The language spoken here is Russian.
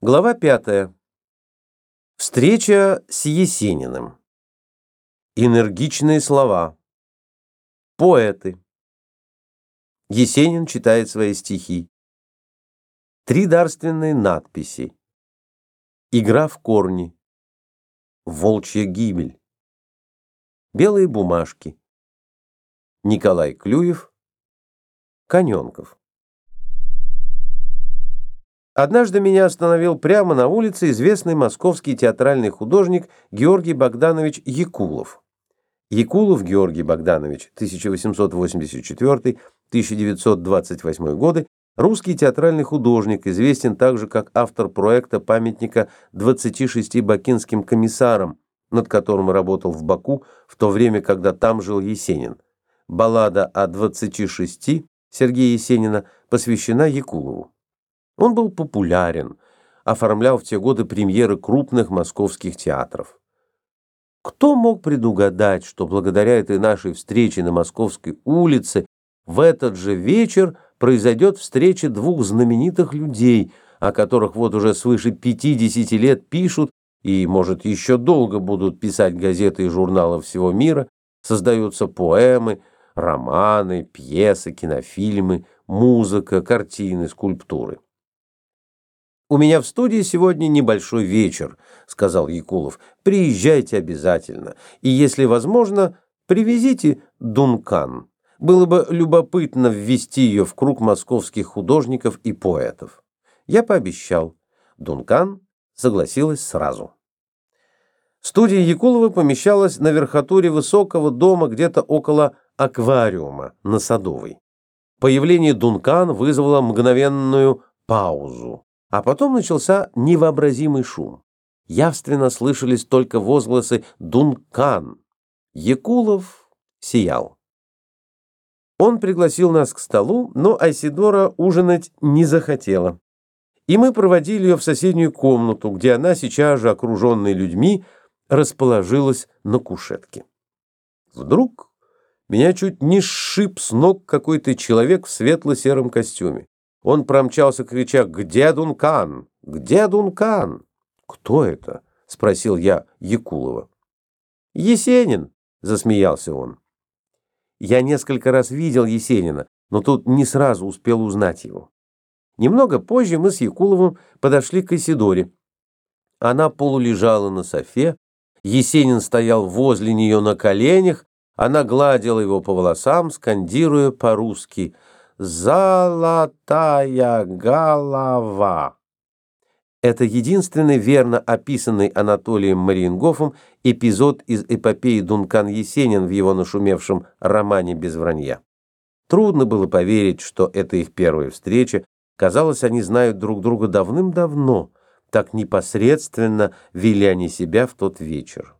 Глава пятая. Встреча с Есениным. Энергичные слова. Поэты. Есенин читает свои стихи. Три дарственные надписи. Игра в корни. Волчья гибель. Белые бумажки. Николай Клюев. Коненков. Однажды меня остановил прямо на улице известный московский театральный художник Георгий Богданович Якулов. Якулов Георгий Богданович, 1884-1928 годы, русский театральный художник, известен также как автор проекта памятника 26 бакинским комиссарам, над которым работал в Баку в то время, когда там жил Есенин. Баллада о 26 Сергея Есенина посвящена Якулову. Он был популярен, оформлял в те годы премьеры крупных московских театров. Кто мог предугадать, что благодаря этой нашей встрече на Московской улице в этот же вечер произойдет встреча двух знаменитых людей, о которых вот уже свыше 50 лет пишут и, может, еще долго будут писать газеты и журналы всего мира, создаются поэмы, романы, пьесы, кинофильмы, музыка, картины, скульптуры. «У меня в студии сегодня небольшой вечер», — сказал Якулов. «Приезжайте обязательно. И, если возможно, привезите Дункан. Было бы любопытно ввести ее в круг московских художников и поэтов». Я пообещал. Дункан согласилась сразу. Студия Якулова помещалась на верхотуре высокого дома где-то около аквариума на Садовой. Появление Дункан вызвало мгновенную паузу. А потом начался невообразимый шум. Явственно слышались только возгласы «Дункан». Якулов сиял. Он пригласил нас к столу, но Айсидора ужинать не захотела. И мы проводили ее в соседнюю комнату, где она, сейчас же окруженная людьми, расположилась на кушетке. Вдруг меня чуть не сшиб с ног какой-то человек в светло-сером костюме. Он промчался, крича «Где Дункан? Где Дункан?» «Кто это?» — спросил я Якулова. «Есенин!» — засмеялся он. Я несколько раз видел Есенина, но тут не сразу успел узнать его. Немного позже мы с Якуловым подошли к Исидоре. Она полулежала на софе, Есенин стоял возле нее на коленях, она гладила его по волосам, скандируя по-русски — «Золотая голова». Это единственный верно описанный Анатолием Мариенгофом эпизод из эпопеи Дункан Есенин в его нашумевшем романе «Без вранья». Трудно было поверить, что это их первая встреча. Казалось, они знают друг друга давным-давно. Так непосредственно вели они себя в тот вечер.